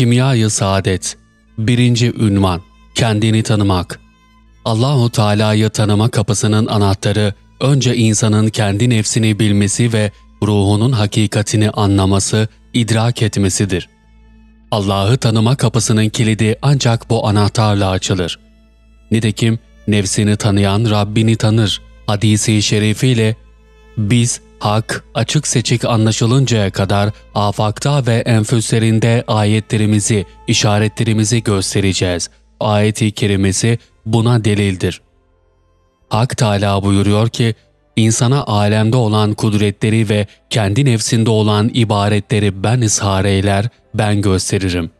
Kimyayı Saadet Birinci Ünvan Kendini Tanımak Allahu Teala'yı tanıma kapısının anahtarı önce insanın kendi nefsini bilmesi ve ruhunun hakikatini anlaması, idrak etmesidir. Allah'ı tanıma kapısının kilidi ancak bu anahtarla açılır. Nitekim nefsini tanıyan Rabbini tanır hadisi şerifiyle biz hak açık seçik anlaşılıncaya kadar afakta ve enfüslerinde ayetlerimizi, işaretlerimizi göstereceğiz. Ayet-i kerimesi buna delildir. Hak Teala buyuruyor ki, insana alemde olan kudretleri ve kendi nefsinde olan ibaretleri ben ishar eyler, ben gösteririm.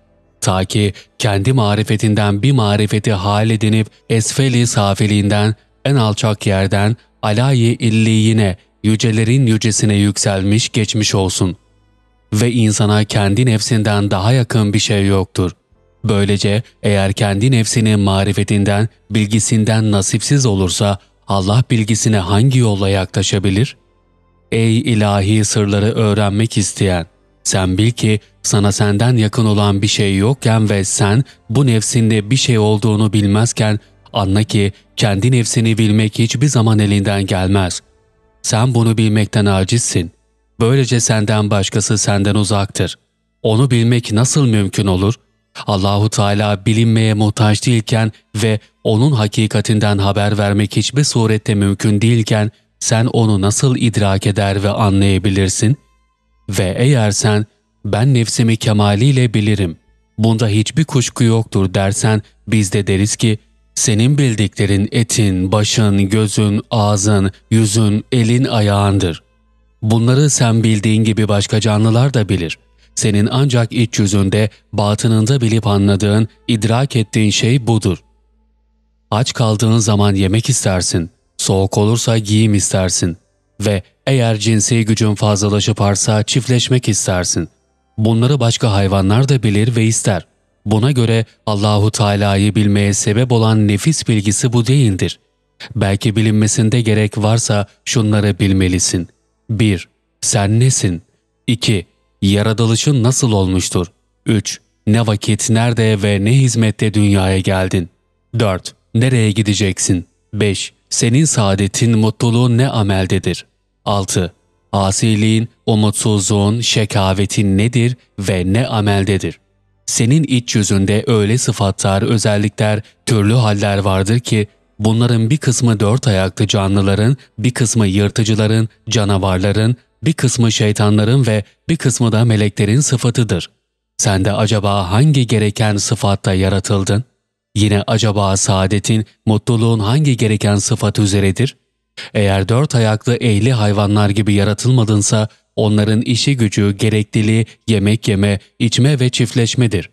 Ta ki kendi marifetinden bir marifeti hal edinip esfeli safiliğinden, en alçak yerden alayi illiyine, yücelerin yücesine yükselmiş geçmiş olsun. Ve insana kendi nefsinden daha yakın bir şey yoktur. Böylece eğer kendi nefsinin marifetinden, bilgisinden nasipsiz olursa Allah bilgisine hangi yolla yaklaşabilir? Ey ilahi sırları öğrenmek isteyen! Sen bil ki sana senden yakın olan bir şey yokken ve sen bu nefsinde bir şey olduğunu bilmezken anla ki kendi nefsini bilmek hiçbir zaman elinden gelmez. Sen bunu bilmekten acizsin. Böylece senden başkası senden uzaktır. Onu bilmek nasıl mümkün olur? Allahu Teala bilinmeye muhtaç değilken ve onun hakikatinden haber vermek hiçbir surette mümkün değilken sen onu nasıl idrak eder ve anlayabilirsin? Ve eğer sen ben nefsimi kemaliyle bilirim, bunda hiçbir kuşku yoktur dersen biz de deriz ki senin bildiklerin etin, başın, gözün, ağzın, yüzün, elin, ayağındır. Bunları sen bildiğin gibi başka canlılar da bilir. Senin ancak iç yüzünde, batınında bilip anladığın, idrak ettiğin şey budur. Aç kaldığın zaman yemek istersin, soğuk olursa giyim istersin ve eğer cinsi gücün fazlalaşıp arsa çiftleşmek istersin. Bunları başka hayvanlar da bilir ve ister. Buna göre Allahu Teala'yı bilmeye sebep olan nefis bilgisi bu değildir. Belki bilinmesinde gerek varsa şunları bilmelisin. 1. Sen nesin? 2. Yaratılışın nasıl olmuştur? 3. Ne vakit, nerede ve ne hizmette dünyaya geldin? 4. Nereye gideceksin? 5. Senin saadetin, mutluluğun ne ameldedir? 6. Asiliğin, umutsuzluğun, şekavetin nedir ve ne ameldedir? Senin iç yüzünde öyle sıfatlar, özellikler, türlü haller vardır ki bunların bir kısmı dört ayaklı canlıların, bir kısmı yırtıcıların, canavarların, bir kısmı şeytanların ve bir kısmı da meleklerin sıfatıdır. Sen de acaba hangi gereken sıfatta yaratıldın? Yine acaba saadetin, mutluluğun hangi gereken sıfat üzeredir? Eğer dört ayaklı ehli hayvanlar gibi yaratılmadınsa Onların işi gücü, gerekliliği yemek yeme, içme ve çiftleşmedir.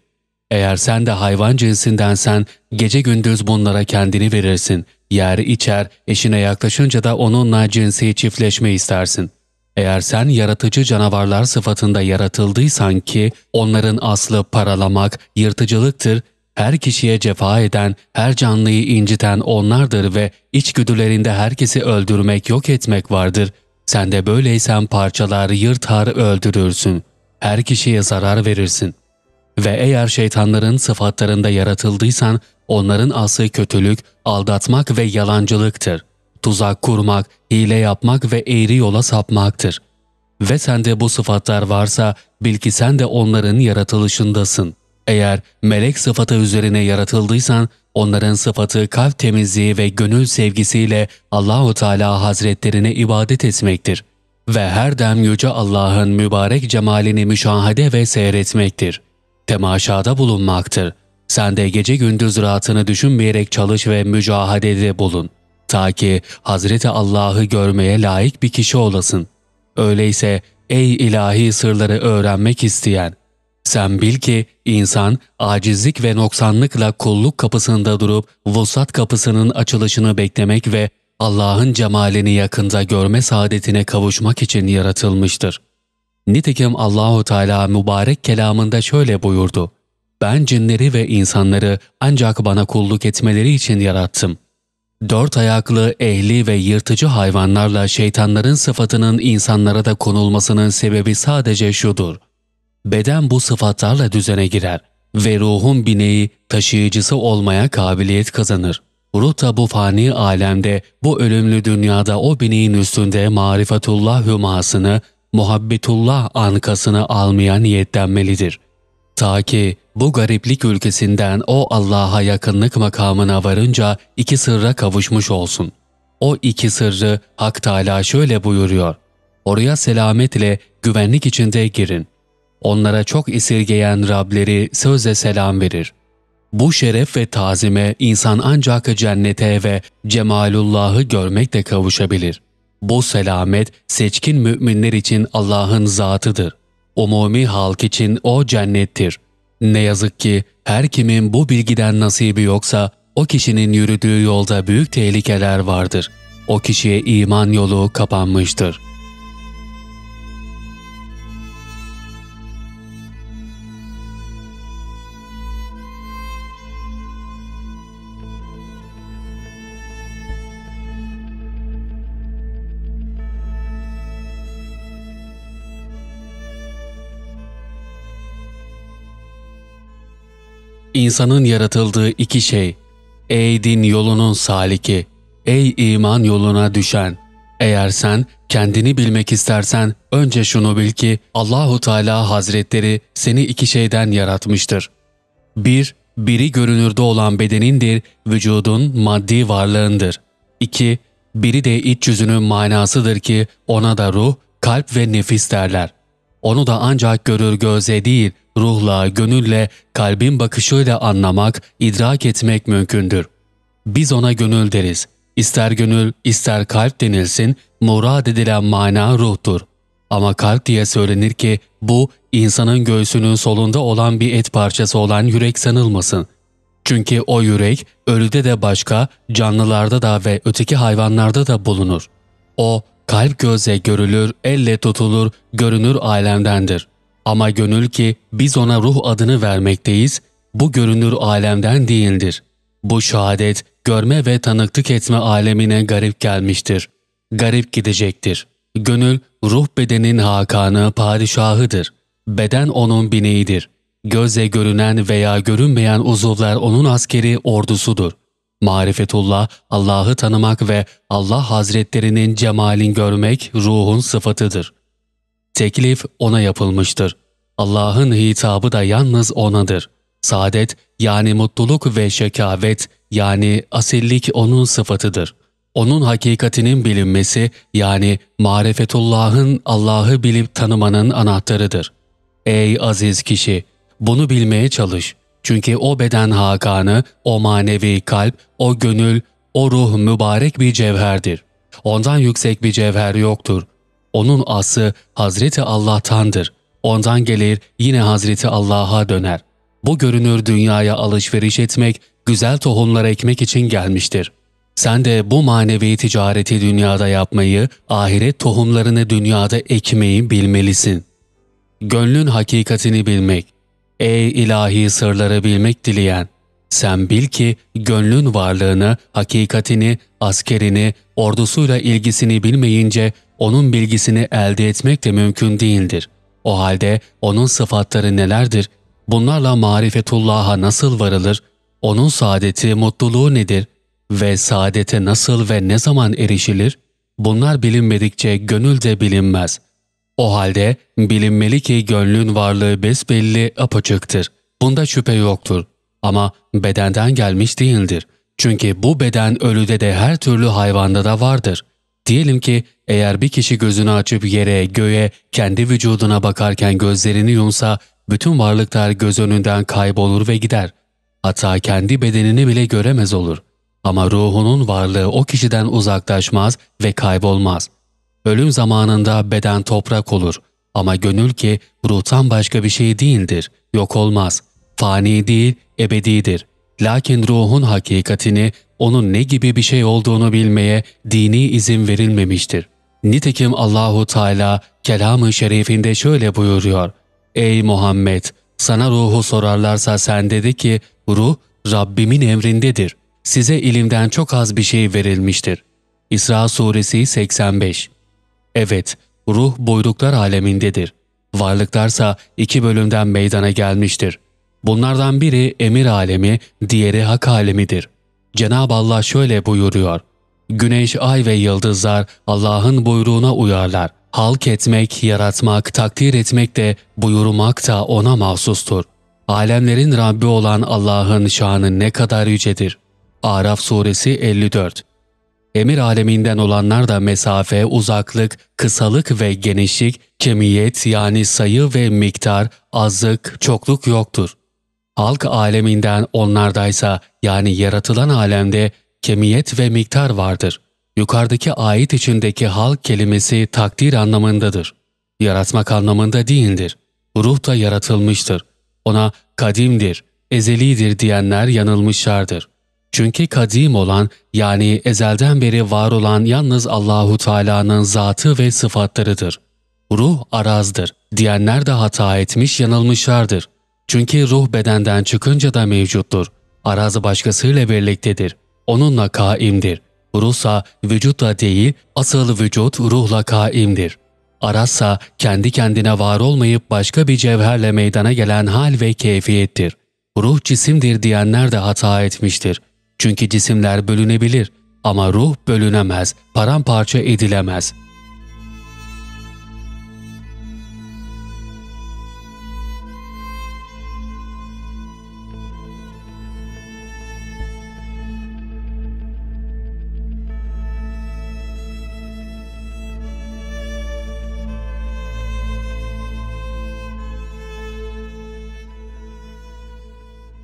Eğer sen de hayvan cinsindensen gece gündüz bunlara kendini verirsin. Yer içer, eşine yaklaşınca da onunla cinsi çiftleşme istersin. Eğer sen yaratıcı canavarlar sıfatında yaratıldıysan ki onların aslı paralamak, yırtıcılıktır, her kişiye cefa eden, her canlıyı inciten onlardır ve içgüdülerinde herkesi öldürmek, yok etmek vardır.'' Sen de böyleysen parçalar yırtar öldürürsün. Her kişiye zarar verirsin. Ve eğer şeytanların sıfatlarında yaratıldıysan onların aslı kötülük, aldatmak ve yalancılıktır. Tuzak kurmak, hile yapmak ve eğri yola sapmaktır. Ve sende bu sıfatlar varsa bil ki sen de onların yaratılışındasın. Eğer melek sıfatı üzerine yaratıldıysan Onların sıfatı kalp temizliği ve gönül sevgisiyle Allahu Teala Hazretlerine ibadet etmektir ve her dem yüce Allah'ın mübarek cemalini müşahede ve seyretmektir. Temaşada bulunmaktır. Sen de gece gündüz rahatını düşünmeyerek çalış ve mücahadede bulun. Ta ki Hazreti Allah'ı görmeye layık bir kişi olasın. Öyleyse ey ilahi sırları öğrenmek isteyen, sen bil ki insan acizlik ve noksanlıkla kulluk kapısında durup vusat kapısının açılışını beklemek ve Allah'ın cemalini yakında görme saadetine kavuşmak için yaratılmıştır. Nitekim Allahu Teala mübarek kelamında şöyle buyurdu. Ben cinleri ve insanları ancak bana kulluk etmeleri için yarattım. Dört ayaklı, ehli ve yırtıcı hayvanlarla şeytanların sıfatının insanlara da konulmasının sebebi sadece şudur. Beden bu sıfatlarla düzene girer. ve ruhun bineği taşıyıcısı olmaya kabiliyet kazanır. Ruh da bu fani alemde, bu ölümlü dünyada o bineğin üstünde marifetullah hümasını, muhabbetullah ankasını almaya niyetlenmelidir. Ta ki bu gariplik ülkesinden o Allah'a yakınlık makamına varınca iki sırra kavuşmuş olsun. O iki sırrı Hak Teala şöyle buyuruyor. Oraya selametle, güvenlik içinde girin. Onlara çok esirgeyen Rableri sözle selam verir. Bu şeref ve tazime insan ancak cennete ve cemalullahı görmekle kavuşabilir. Bu selamet seçkin müminler için Allah'ın zatıdır. Umumi halk için o cennettir. Ne yazık ki her kimin bu bilgiden nasibi yoksa o kişinin yürüdüğü yolda büyük tehlikeler vardır. O kişiye iman yolu kapanmıştır.'' İnsanın yaratıldığı iki şey. Ey din yolunun saliki, ey iman yoluna düşen. Eğer sen kendini bilmek istersen önce şunu bil ki Allahu Teala Hazretleri seni iki şeyden yaratmıştır. Bir, biri görünürde olan bedenindir, vücudun maddi varlığındır. İki, biri de iç yüzünün manasıdır ki ona da ruh, kalp ve nefis derler. Onu da ancak görür göze değil, ruhla, gönülle, kalbin bakışıyla anlamak, idrak etmek mümkündür. Biz ona gönül deriz. İster gönül, ister kalp denilsin, murad edilen mana ruhtur. Ama kalp diye söylenir ki bu insanın göğsünün solunda olan bir et parçası olan yürek sanılmasın. Çünkü o yürek ölüde de başka, canlılarda da ve öteki hayvanlarda da bulunur. O kalp göze görülür, elle tutulur, görünür alemdendir. Ama gönül ki biz ona ruh adını vermekteyiz, bu görünür alemden değildir. Bu şehadet, görme ve tanıklık etme alemine garip gelmiştir. Garip gidecektir. Gönül, ruh bedenin hakanı, padişahıdır. Beden onun bineğidir. Göze görünen veya görünmeyen uzuvlar onun askeri ordusudur. Marifetullah, Allah'ı tanımak ve Allah Hazretlerinin cemalin görmek ruhun sıfatıdır. Teklif ona yapılmıştır. Allah'ın hitabı da yalnız onadır. Saadet yani mutluluk ve şekavet yani asillik onun sıfatıdır. Onun hakikatinin bilinmesi yani marifetullah'ın Allah'ı bilip tanımanın anahtarıdır. Ey aziz kişi! Bunu bilmeye çalış. Çünkü o beden hakanı, o manevi kalp, o gönül, o ruh mübarek bir cevherdir. Ondan yüksek bir cevher yoktur. Onun ası Hazreti Allah'tandır. Ondan gelir yine Hazreti Allah'a döner. Bu görünür dünyaya alışveriş etmek, güzel tohumlar ekmek için gelmiştir. Sen de bu manevi ticareti dünyada yapmayı, ahiret tohumlarını dünyada ekmeyi bilmelisin. Gönlün hakikatini bilmek. Ey ilahi sırları bilmek dileyen! Sen bil ki gönlün varlığını, hakikatini, askerini, ordusuyla ilgisini bilmeyince onun bilgisini elde etmek de mümkün değildir. O halde onun sıfatları nelerdir? Bunlarla marifetullah'a nasıl varılır? Onun saadeti, mutluluğu nedir? Ve saadete nasıl ve ne zaman erişilir? Bunlar bilinmedikçe gönül de bilinmez. O halde bilinmeli ki gönlün varlığı besbelli apaçıktır. Bunda şüphe yoktur. Ama bedenden gelmiş değildir. Çünkü bu beden ölüde de her türlü hayvanda da vardır. Diyelim ki eğer bir kişi gözünü açıp yere, göğe, kendi vücuduna bakarken gözlerini yumsa, bütün varlıklar göz önünden kaybolur ve gider. Hatta kendi bedenini bile göremez olur. Ama ruhunun varlığı o kişiden uzaklaşmaz ve kaybolmaz. Ölüm zamanında beden toprak olur. Ama gönül ki ruhtan başka bir şey değildir, yok olmaz. Fani değil, ebedidir. Lakin ruhun hakikatini, onun ne gibi bir şey olduğunu bilmeye dini izin verilmemiştir. Nitekim Allahu Teala kelamı şerifinde şöyle buyuruyor. Ey Muhammed! Sana ruhu sorarlarsa sen dedi ki, ruh Rabbimin emrindedir. Size ilimden çok az bir şey verilmiştir. İsra Suresi 85 Evet, ruh buyruklar alemindedir. Varlıklarsa iki bölümden meydana gelmiştir. Bunlardan biri emir alemi, diğeri hak alemidir. Cenab-ı Allah şöyle buyuruyor. Güneş, ay ve yıldızlar Allah'ın buyruğuna uyarlar. Halk etmek, yaratmak, takdir etmek de buyurmak da ona mahsustur. Alemlerin Rabbi olan Allah'ın şanı ne kadar yücedir. Araf suresi 54 Emir aleminden olanlar da mesafe, uzaklık, kısalık ve genişlik, kemiyet yani sayı ve miktar, azlık, çokluk yoktur. Halk aleminden onlardaysa yani yaratılan alemde kemiyet ve miktar vardır. Yukarıdaki ayet içindeki halk kelimesi takdir anlamındadır. Yaratmak anlamında değildir. Ruh da yaratılmıştır. Ona kadimdir, ezelidir diyenler yanılmışlardır. Çünkü kadim olan yani ezelden beri var olan yalnız Allahu Teala'nın zatı ve sıfatlarıdır. Ruh arazdır diyenler de hata etmiş yanılmışlardır. Çünkü ruh bedenden çıkınca da mevcuttur. Araz başkasıyla birliktedir. Onunla kaimdir. Ruhsa vücutla değil, asıl vücut ruhla kaimdir. Arazsa kendi kendine var olmayıp başka bir cevherle meydana gelen hal ve keyfiyettir. Ruh cisimdir diyenler de hata etmiştir. Çünkü cisimler bölünebilir ama ruh bölünemez, paramparça edilemez.''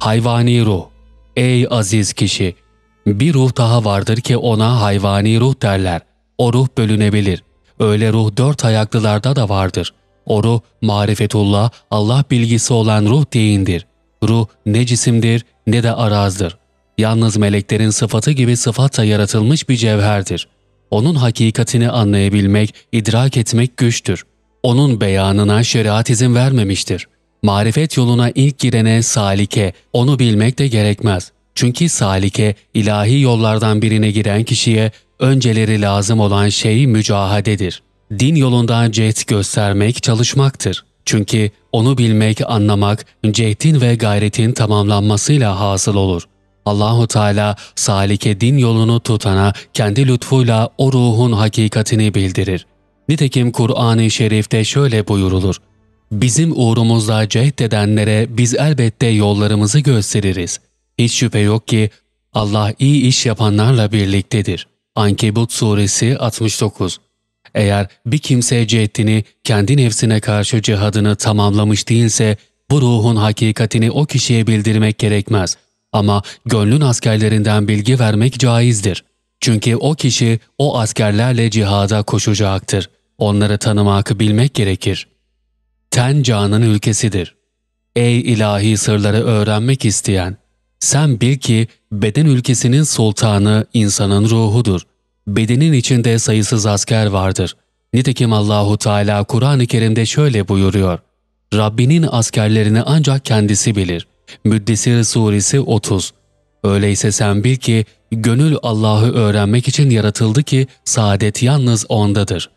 Hayvani ruh. Ey aziz kişi! Bir ruh daha vardır ki ona hayvani ruh derler. O ruh bölünebilir. Öyle ruh dört ayaklılarda da vardır. O ruh marifetullah, Allah bilgisi olan ruh değindir. Ruh ne cisimdir ne de arazdır. Yalnız meleklerin sıfatı gibi sıfatla yaratılmış bir cevherdir. Onun hakikatini anlayabilmek, idrak etmek güçtür. Onun beyanına şeriat izin vermemiştir. Marifet yoluna ilk girene salike, onu bilmek de gerekmez. Çünkü salike, ilahi yollardan birine giren kişiye önceleri lazım olan şey mücahadedir. Din yolunda cehd göstermek çalışmaktır. Çünkü onu bilmek, anlamak, cehdin ve gayretin tamamlanmasıyla hasıl olur. Allahu Teala salike din yolunu tutana kendi lütfuyla o ruhun hakikatini bildirir. Nitekim Kur'an-ı Şerif'te şöyle buyurulur. Bizim uğrumuzda cehd edenlere biz elbette yollarımızı gösteririz. Hiç şüphe yok ki Allah iyi iş yapanlarla birliktedir. Ankebut Suresi 69 Eğer bir kimse cehdini kendi nefsine karşı cihadını tamamlamış değilse bu ruhun hakikatini o kişiye bildirmek gerekmez. Ama gönlün askerlerinden bilgi vermek caizdir. Çünkü o kişi o askerlerle cihada koşacaktır. Onları tanımak bilmek gerekir. Ten canın ülkesidir. Ey ilahi sırları öğrenmek isteyen! Sen bil ki beden ülkesinin sultanı insanın ruhudur. Bedenin içinde sayısız asker vardır. Nitekim Allahu Teala Kur'an-ı Kerim'de şöyle buyuruyor. Rabbinin askerlerini ancak kendisi bilir. Müddessir Suresi 30 Öyleyse sen bil ki gönül Allah'ı öğrenmek için yaratıldı ki saadet yalnız O'ndadır.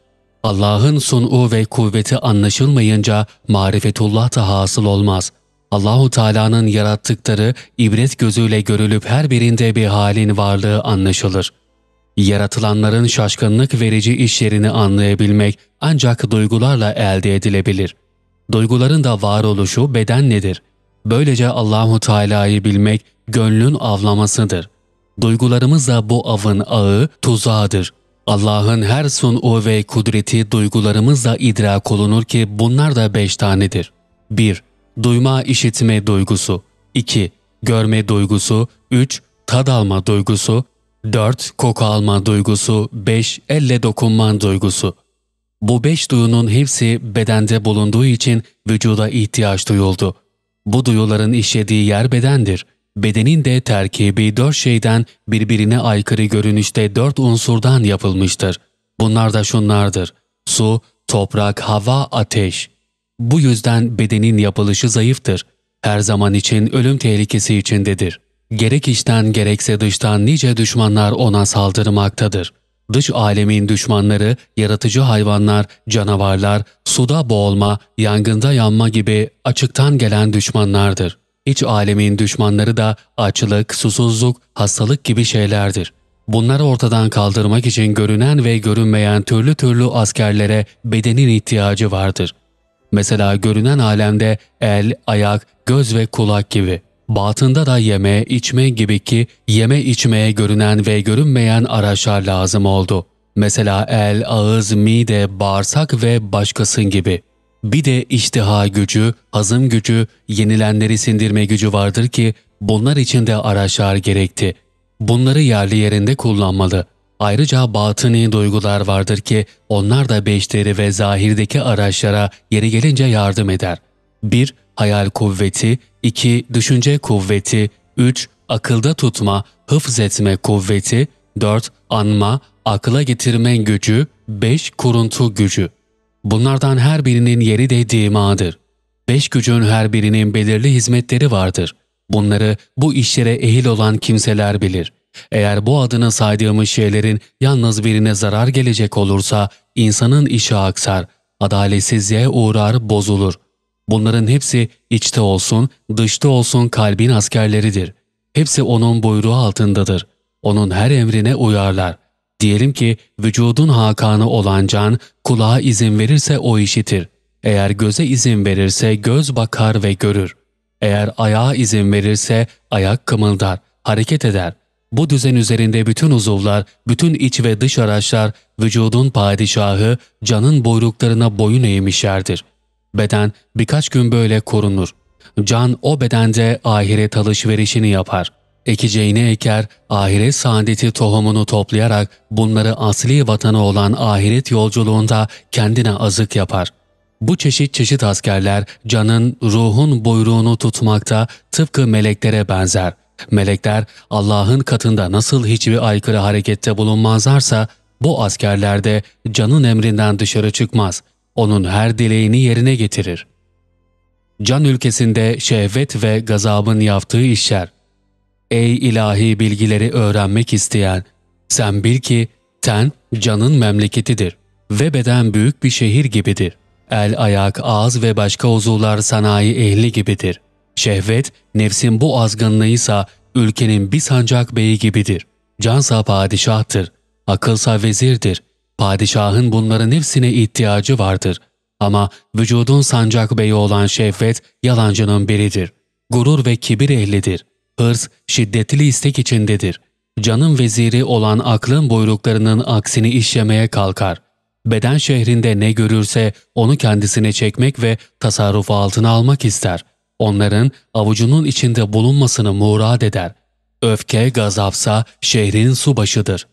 Allah'ın sunu ve kuvveti anlaşılmayınca marifetullah da hasıl olmaz. Allahu Teala'nın yarattıkları ibret gözüyle görülüp her birinde bir halin varlığı anlaşılır. Yaratılanların şaşkınlık verici işlerini anlayabilmek ancak duygularla elde edilebilir. Duyguların da varoluşu beden nedir? Böylece Allahu Teala'yı bilmek gönlün avlamasıdır. Duygularımız da bu avın ağı, tuzağıdır. Allah'ın her sunu ve kudreti duygularımızla idrak olunur ki bunlar da beş tanedir. 1. Duyma işitme duygusu 2. Görme duygusu 3. Tad alma duygusu 4. Koku alma duygusu 5. Elle dokunma duygusu Bu beş duyunun hepsi bedende bulunduğu için vücuda ihtiyaç duyuldu. Bu duyuların işlediği yer bedendir bedenin de terkibi dört şeyden birbirine aykırı görünüşte dört unsurdan yapılmıştır. Bunlar da şunlardır. Su, toprak, hava, ateş. Bu yüzden bedenin yapılışı zayıftır. Her zaman için ölüm tehlikesi içindedir. Gerek içten gerekse dıştan nice düşmanlar ona saldırmaktadır. Dış alemin düşmanları, yaratıcı hayvanlar, canavarlar, suda boğulma, yangında yanma gibi açıktan gelen düşmanlardır. İç alemin düşmanları da açlık, susuzluk, hastalık gibi şeylerdir. Bunları ortadan kaldırmak için görünen ve görünmeyen türlü türlü askerlere bedenin ihtiyacı vardır. Mesela görünen alemde el, ayak, göz ve kulak gibi. Batında da yeme, içme gibi ki yeme içmeye görünen ve görünmeyen araçlar lazım oldu. Mesela el, ağız, mide, bağırsak ve başkasın gibi. Bir de iştiha gücü, hazım gücü, yenilenleri sindirme gücü vardır ki bunlar için de araçlar gerekti. Bunları yerli yerinde kullanmalı. Ayrıca batıni duygular vardır ki onlar da beşleri ve zahirdeki araçlara yeri gelince yardım eder. 1. Hayal kuvveti 2. Düşünce kuvveti 3. Akılda tutma, hıfz etme kuvveti 4. Anma, akla getirme gücü 5. Kuruntu gücü Bunlardan her birinin yeri de dimadır. Beş gücün her birinin belirli hizmetleri vardır. Bunları bu işlere ehil olan kimseler bilir. Eğer bu adını saydığımız şeylerin yalnız birine zarar gelecek olursa insanın işi aksar, adaletsizliğe uğrar, bozulur. Bunların hepsi içte olsun, dışta olsun kalbin askerleridir. Hepsi onun buyruğu altındadır. Onun her emrine uyarlar. Diyelim ki vücudun hakanı olan can kulağa izin verirse o işitir. Eğer göze izin verirse göz bakar ve görür. Eğer ayağa izin verirse ayak kımıldar, hareket eder. Bu düzen üzerinde bütün uzuvlar, bütün iç ve dış araçlar vücudun padişahı, canın buyruklarına boyun eğmişlerdir. Beden birkaç gün böyle korunur. Can o bedende ahiret alışverişini yapar ekeceğini eker, ahiret saadeti tohumunu toplayarak bunları asli vatanı olan ahiret yolculuğunda kendine azık yapar. Bu çeşit çeşit askerler canın, ruhun buyruğunu tutmakta tıpkı meleklere benzer. Melekler Allah'ın katında nasıl hiçbir aykırı harekette bulunmazlarsa bu askerler de canın emrinden dışarı çıkmaz. Onun her dileğini yerine getirir. Can ülkesinde şehvet ve gazabın yaptığı işler Ey ilahi bilgileri öğrenmek isteyen, sen bil ki ten canın memleketidir ve beden büyük bir şehir gibidir. El, ayak, ağız ve başka uzuvlar sanayi ehli gibidir. Şehvet, nefsin bu azgınlığıysa ülkenin bir sancak beyi gibidir. Cansa padişahtır, akılsa vezirdir. Padişahın bunların hepsine ihtiyacı vardır. Ama vücudun sancak beyi olan şehvet yalancının biridir. Gurur ve kibir ehlidir. Hırs şiddetli istek içindedir. Canın veziri olan aklın buyruklarının aksini işlemeye kalkar. Beden şehrinde ne görürse onu kendisine çekmek ve tasarrufu altına almak ister. Onların avucunun içinde bulunmasını murad eder. Öfke, gazapsa şehrin su başıdır.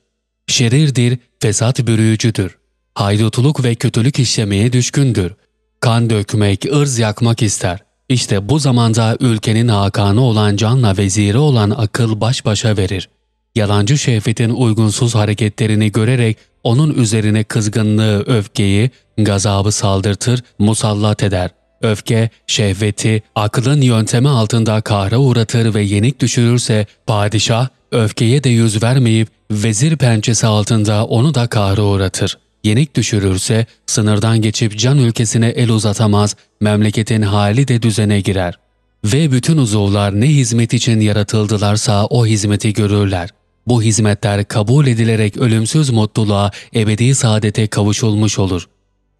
Şerirdir, fesat bürüyücüdür. Haydutuluk ve kötülük işlemeye düşkündür. Kan dökmek, ırz yakmak ister. İşte bu zamanda ülkenin hakanı olan canla veziri olan akıl baş başa verir. Yalancı şehvetin uygunsuz hareketlerini görerek onun üzerine kızgınlığı, öfkeyi, gazabı saldırtır, musallat eder. Öfke, şehveti, aklın yöntemi altında kahra uğratır ve yenik düşürürse padişah, öfkeye de yüz vermeyip vezir pençesi altında onu da kahra uğratır yenik düşürürse sınırdan geçip can ülkesine el uzatamaz, memleketin hali de düzene girer. Ve bütün uzuvlar ne hizmet için yaratıldılarsa o hizmeti görürler. Bu hizmetler kabul edilerek ölümsüz mutluluğa, ebedi saadete kavuşulmuş olur.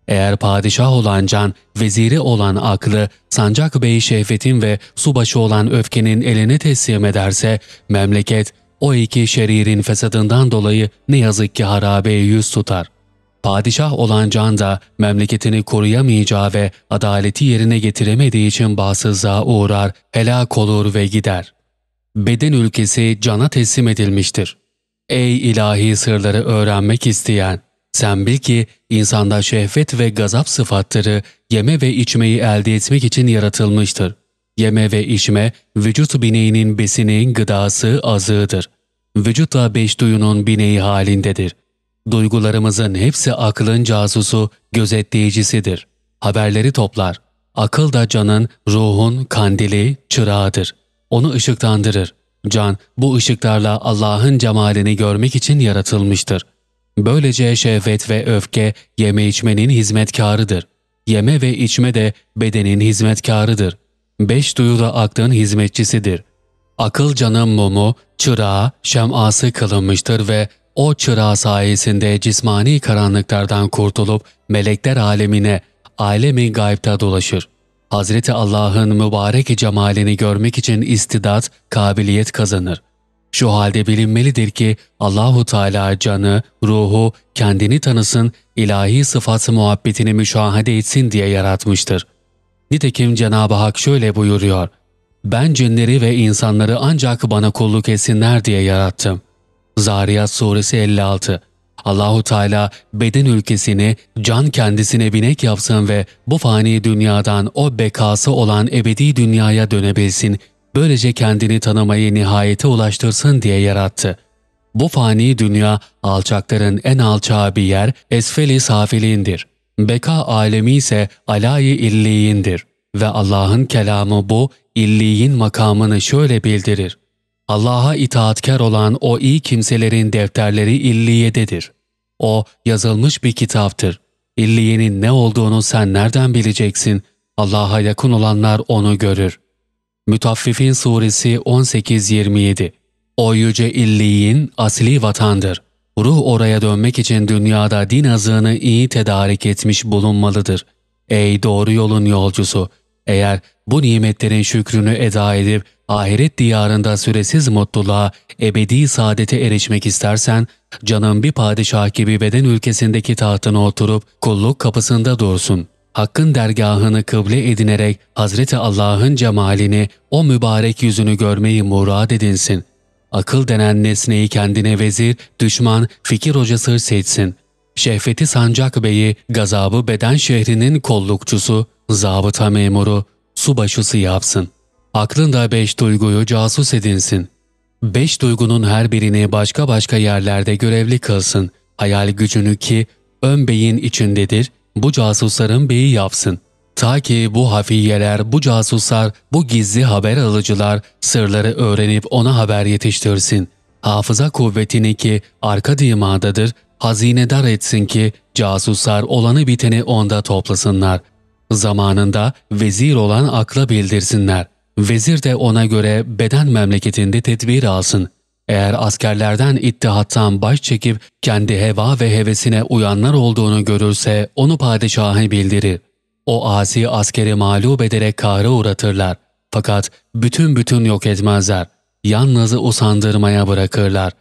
Eğer padişah olan can, veziri olan aklı, sancak bey şehvetin ve subaşı olan öfkenin eline teslim ederse, memleket o iki şeririn fesadından dolayı ne yazık ki harabeye yüz tutar. Padişah olan can da memleketini koruyamayacağı ve adaleti yerine getiremediği için bağsızlığa uğrar, helak olur ve gider. Beden ülkesi cana teslim edilmiştir. Ey ilahi sırları öğrenmek isteyen! Sen bil ki insanda şehvet ve gazap sıfatları yeme ve içmeyi elde etmek için yaratılmıştır. Yeme ve içme, vücut bineğinin besinin gıdası azığıdır. Vücut da beş duyunun bineği halindedir. Duygularımızın hepsi aklın casusu, gözetleyicisidir. Haberleri toplar. Akıl da canın, ruhun kandili, çırağıdır. Onu ışıklandırır. Can bu ışıklarla Allah'ın cemalini görmek için yaratılmıştır. Böylece şehvet ve öfke yeme içmenin hizmetkarıdır. Yeme ve içme de bedenin hizmetkarıdır. Beş duyu da aklın hizmetçisidir. Akıl canın mumu, çırağı, şeması kılınmıştır ve o çırağı sayesinde cismani karanlıklardan kurtulup melekler alemine, alemi gaybta dolaşır. Hazreti Allah'ın mübarek cemalini görmek için istidat, kabiliyet kazanır. Şu halde bilinmelidir ki Allahu Teala canı, ruhu kendini tanısın, ilahi sıfat muhabbetini müşahede etsin diye yaratmıştır. Nitekim Cenab-ı Hak şöyle buyuruyor. Ben cinleri ve insanları ancak bana kulluk etsinler diye yarattım. Zariyat Suresi 56 Allahu Teala beden ülkesini can kendisine binek yapsın ve bu fani dünyadan o bekası olan ebedi dünyaya dönebilsin, böylece kendini tanımayı nihayete ulaştırsın diye yarattı. Bu fani dünya alçakların en alçağı bir yer esfeli safilindir. Beka alemi ise alayı illiyindir ve Allah'ın kelamı bu illiyin makamını şöyle bildirir. Allah'a itaatkar olan o iyi kimselerin defterleri illiyededir. O yazılmış bir kitaptır. İlliyenin ne olduğunu sen nereden bileceksin? Allah'a yakın olanlar onu görür. Mütaffifin Suresi 18-27 O yüce illiyin asli vatandır. Ruh oraya dönmek için dünyada din azığını iyi tedarik etmiş bulunmalıdır. Ey doğru yolun yolcusu! Eğer bu nimetlerin şükrünü eda edip ahiret diyarında süresiz mutluluğa, ebedi saadete erişmek istersen, canın bir padişah gibi beden ülkesindeki tahtına oturup kulluk kapısında dursun. Hakkın dergahını kıble edinerek Hazreti Allah'ın cemalini, o mübarek yüzünü görmeyi murad edinsin. Akıl denen nesneyi kendine vezir, düşman, fikir hocası seçsin. Şehveti Sancak Bey'i, gazabı beden şehrinin kollukçusu, zabıta memuru, subaşısı yapsın. Aklında beş duyguyu casus edinsin. Beş duygunun her birini başka başka yerlerde görevli kılsın. Hayal gücünü ki ön beyin içindedir, bu casusların beyi yapsın. Ta ki bu hafiyeler, bu casuslar, bu gizli haber alıcılar sırları öğrenip ona haber yetiştirsin. Hafıza kuvvetini ki arka dimadadır, hazinedar etsin ki casuslar olanı biteni onda toplasınlar. Zamanında vezir olan akla bildirsinler. Vezir de ona göre beden memleketinde tedbir alsın. Eğer askerlerden ittihattan baş çekip kendi heva ve hevesine uyanlar olduğunu görürse onu padişaha bildirir. O asi askeri mağlup ederek kahre uğratırlar. Fakat bütün bütün yok etmezler. Yalnız usandırmaya bırakırlar.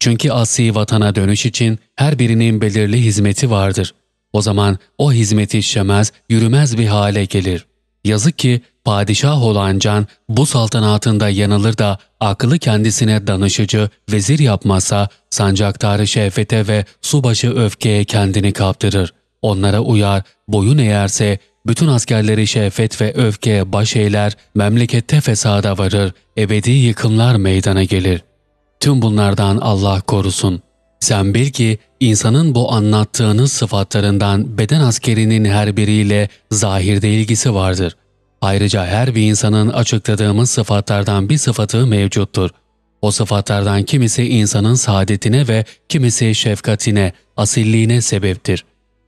Çünkü asi vatana dönüş için her birinin belirli hizmeti vardır. O zaman o hizmeti işlemez, yürümez bir hale gelir. Yazık ki padişah olan can bu saltanatında yanılır da aklı kendisine danışıcı, vezir yapmazsa sancaktarı şehvete ve subaşı öfkeye kendini kaptırır. Onlara uyar, boyun eğerse bütün askerleri şehvet ve öfkeye baş eğler, memlekette fesada varır, ebedi yıkımlar meydana gelir. Tüm bunlardan Allah korusun. Sen bil ki insanın bu anlattığınız sıfatlarından beden askerinin her biriyle zahirde ilgisi vardır. Ayrıca her bir insanın açıkladığımız sıfatlardan bir sıfatı mevcuttur. O sıfatlardan kimisi insanın saadetine ve kimisi şefkatine, asilliğine sebeptir.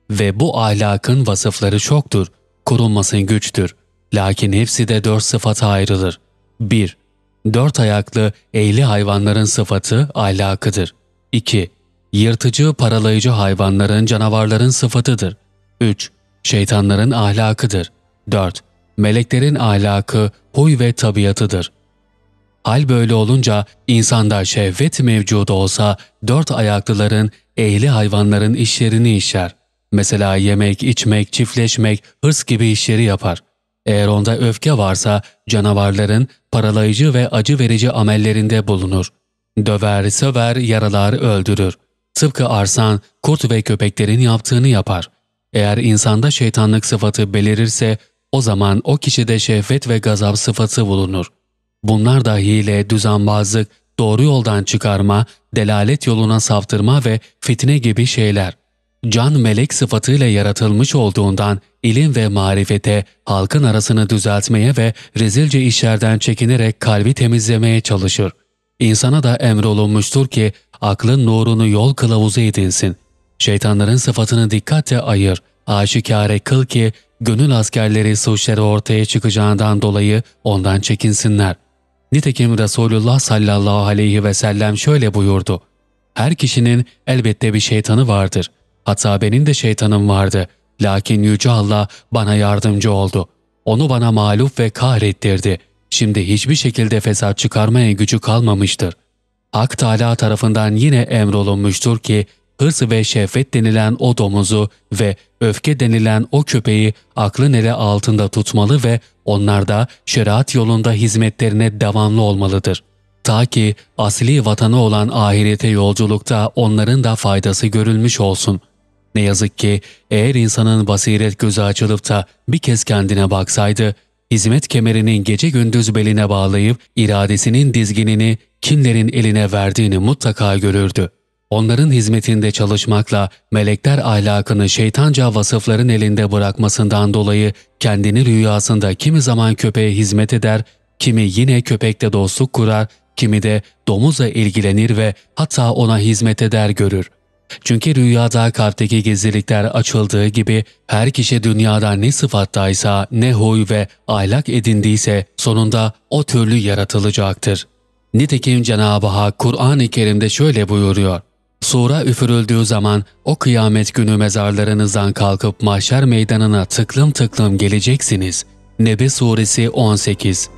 Ve bu ahlakın vasıfları çoktur, korunması güçtür. Lakin hepsi de dört sıfata ayrılır. 1. Dört ayaklı, eğli hayvanların sıfatı ahlakıdır. 2. Yırtıcı, paralayıcı hayvanların, canavarların sıfatıdır. 3. Şeytanların ahlakıdır. 4. Meleklerin ahlakı, huy ve tabiatıdır. Hal böyle olunca insanda şehvet mevcudu olsa dört ayaklıların, ehli hayvanların işlerini işler. Mesela yemek, içmek, çiftleşmek, hırs gibi işleri yapar. Eğer onda öfke varsa canavarların paralayıcı ve acı verici amellerinde bulunur. Döver, söver, yaralar, öldürür. Tıpkı arsan, kurt ve köpeklerin yaptığını yapar. Eğer insanda şeytanlık sıfatı belirirse o zaman o kişide şehvet ve gazap sıfatı bulunur. Bunlar da hile, düzenbazlık, doğru yoldan çıkarma, delalet yoluna saptırma ve fitne gibi şeyler. Can melek sıfatıyla yaratılmış olduğundan ilim ve marifete, halkın arasını düzeltmeye ve rezilce işlerden çekinerek kalbi temizlemeye çalışır. İnsana da emrolunmuştur ki aklın nurunu yol kılavuzu edinsin. Şeytanların sıfatını dikkatle ayır, aşikare kıl ki gönül askerleri suçları ortaya çıkacağından dolayı ondan çekinsinler. Nitekim Resulullah sallallahu aleyhi ve sellem şöyle buyurdu. Her kişinin elbette bir şeytanı vardır. Hatta benim de şeytanım vardı. Lakin Yüce Allah bana yardımcı oldu. Onu bana mağlup ve kahrettirdi. Şimdi hiçbir şekilde fesat çıkarmaya gücü kalmamıştır. Hak Teala tarafından yine emrolunmuştur ki hırs ve şehvet denilen o domuzu ve öfke denilen o köpeği aklın ele altında tutmalı ve onlarda şeriat yolunda hizmetlerine devamlı olmalıdır. Ta ki asli vatanı olan ahirete yolculukta onların da faydası görülmüş olsun. Ne yazık ki eğer insanın basiret gözü açılıp da bir kez kendine baksaydı, hizmet kemerinin gece gündüz beline bağlayıp iradesinin dizginini kimlerin eline verdiğini mutlaka görürdü. Onların hizmetinde çalışmakla melekler ahlakını şeytanca vasıfların elinde bırakmasından dolayı kendini rüyasında kimi zaman köpeğe hizmet eder, kimi yine köpekle dostluk kurar, kimi de domuzla ilgilenir ve hatta ona hizmet eder görür. Çünkü rüyada kalpteki gizlilikler açıldığı gibi her kişi dünyada ne sıfattaysa, ne huy ve ahlak edindiyse sonunda o türlü yaratılacaktır. Nitekim Cenab-ı Hak Kur'an-ı Kerim'de şöyle buyuruyor. Sura üfürüldüğü zaman o kıyamet günü mezarlarınızdan kalkıp mahşer meydanına tıklım tıklım geleceksiniz. Nebe Suresi 18